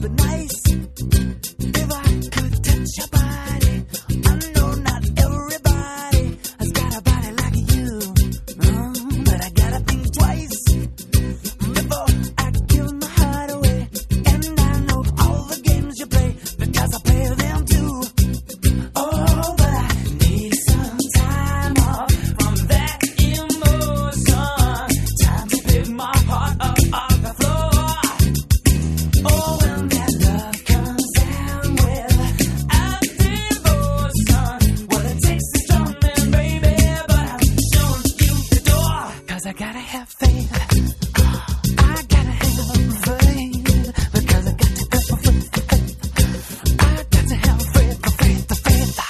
but nice. gotta have faith. I gotta have faith because I got to faith. I got to have faith, faith, faith,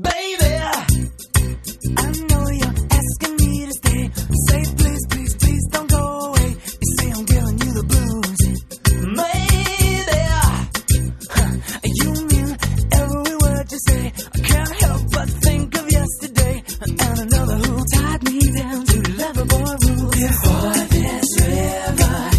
baby. I know you're asking me to stay. Say please, please, please don't go away. You say I'm giving you the blues, maybe. You tied me down to the lover boy rules Before this river.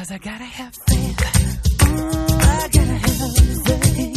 Cause I gotta have faith. I gotta have faith.